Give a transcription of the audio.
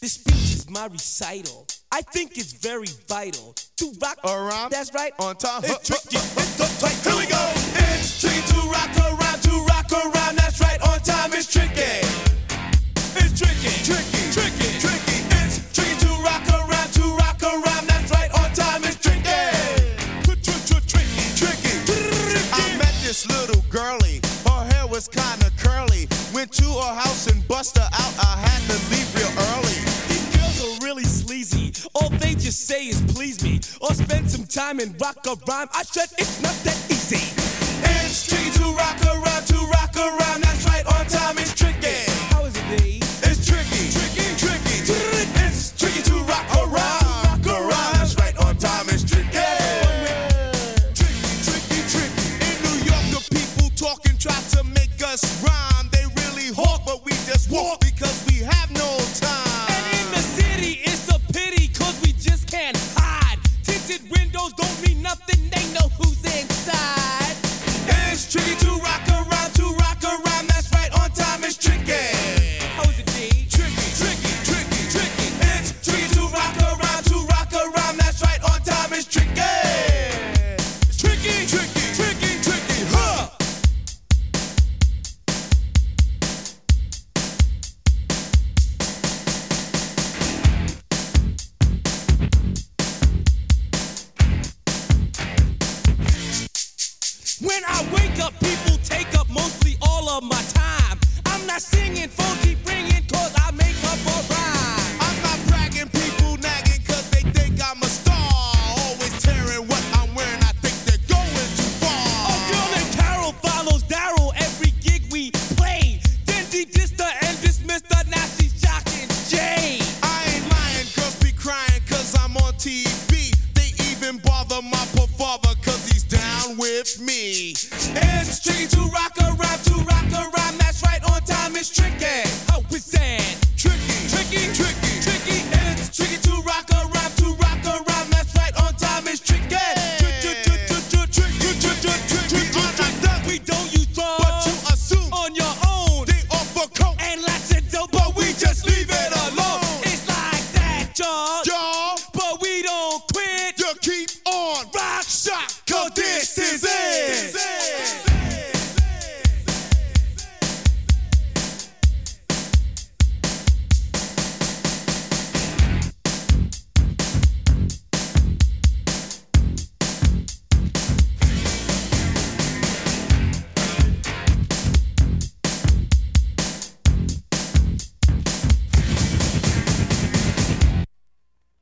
This speech is my recital. I think it's very vital to rock around. That's right. On time. It's tricky. It's the tight. Here we go. It's tricky to rock around, to rock around. That's right. On time. It's tricky. It's tricky. Tricky. Tricky. Tricky. It's tricky to rock around, to rock around. That's right. On time. It's tricky. Tricky. Tricky. I met this little girlie. Her hair was kinda curly. Went to her house and bust her out. I had to leave real early you say is please me, or spend some time and rock a rhyme. I said it's not that easy. It's tricky to rock around, to rock around. That's right, on time is tricky. How is it, Dave? It's tricky, tricky, tricky. It's tricky to rock around, rock around. That's right, on time is tricky. Tricky, tricky, tricky. In New York, the people talk and try to make us rhyme. They really hawk, but we just walk. When I wake up, people take up mostly all of my time. I'm not singing, phone keep ringing, cause I make up a rhyme. I'm not bragging, people nagging, cause they think I'm a star. Always tearing what I'm wearing, I think they're going too far. A girl named Carol follows Daryl every gig we play. Then she dissed her and dismissed her, now she's shocking Jay. I ain't lying, girls be crying, cause I'm on TV. They even bother my father, cause he's down with me. It's tricky to rock a rhyme, to rock a rhyme. That's right, on time it's tricky. How is that? Tricky, tricky, tricky, tricky. It's tricky to rock a rhyme, to rock a rhyme. That's right, on time it's tricky. We don't use drugs, but you assume on your own. They offer coke and lots of dope, but we just leave it alone. It's like that. Y'all, but we don't quit. You keep